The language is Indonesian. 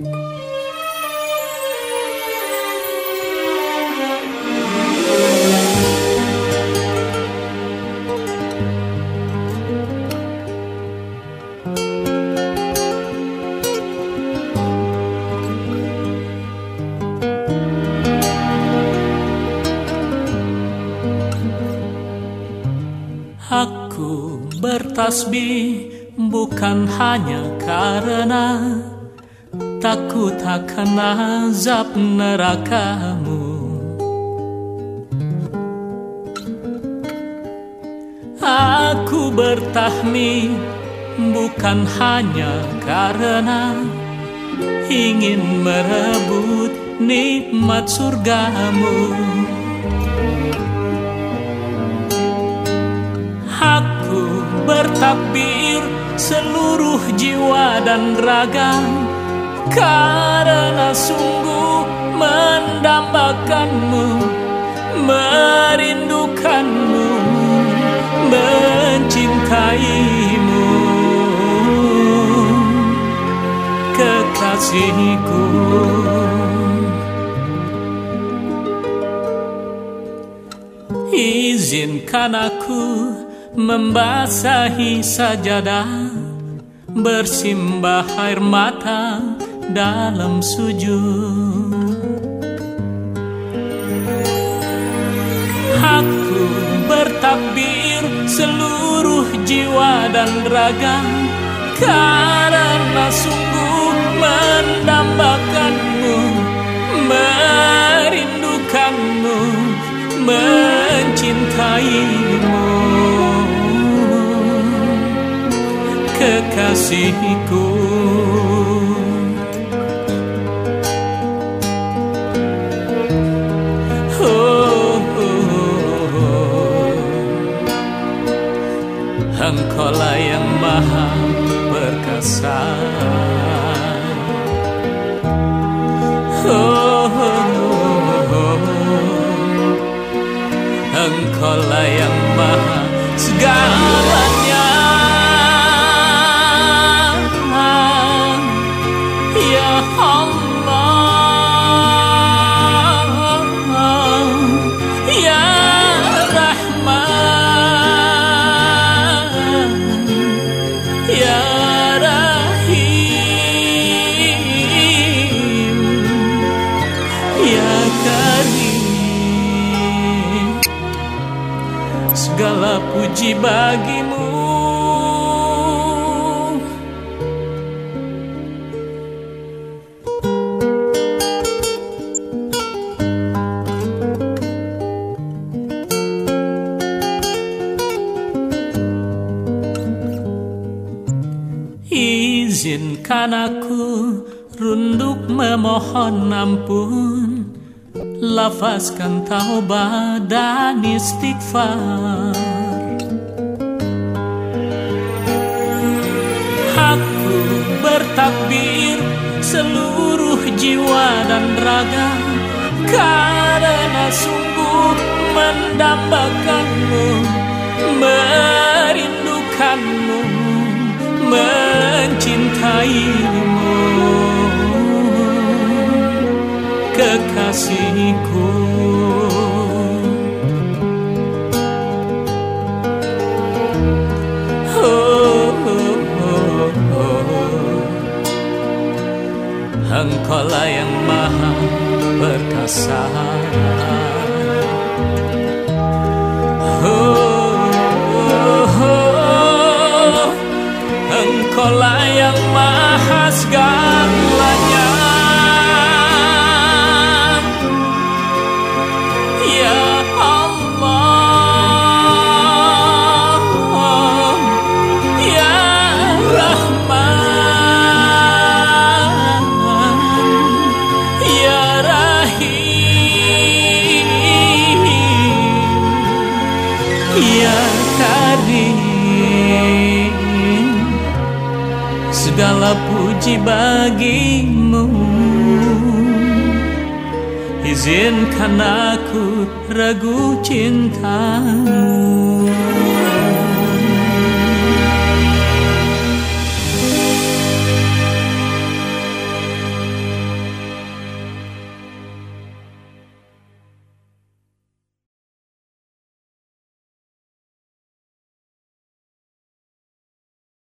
Aku bertasbih bukan hanya karena takut akan azab nerakamu. Aku bertahmid bukan hanya karena ingin merebut nikmat surgamu. Aku bertakbir seluruh jiwa dan raga Karena sungguh mendambakanmu Merindukanmu Mencintaimu. Kekasihku. Izinkan aku membasahi sajadah bersimbah air mata dalam sujud. Aku bertakbir seluruh jiwa dan raga karena sungguh mendambakanmu merindukanmu mencintaimu. Kekasihku Engkaulah yang maha perkasa oh, oh, oh. Engkaulah yang puji bagimu. Izinkan aku runduk memohon ampun. Lafazkan taubat dan istighfar Karena sungguh mendambakanmu Merindukanmu Mencintaimu Kekasihku Oh, oh, oh. Engkaulah yang perkasa oh, oh, oh. Engkaulah yang maha segalanya Ya Karim Segala puji bagimu. Izinkan aku ragu cintamu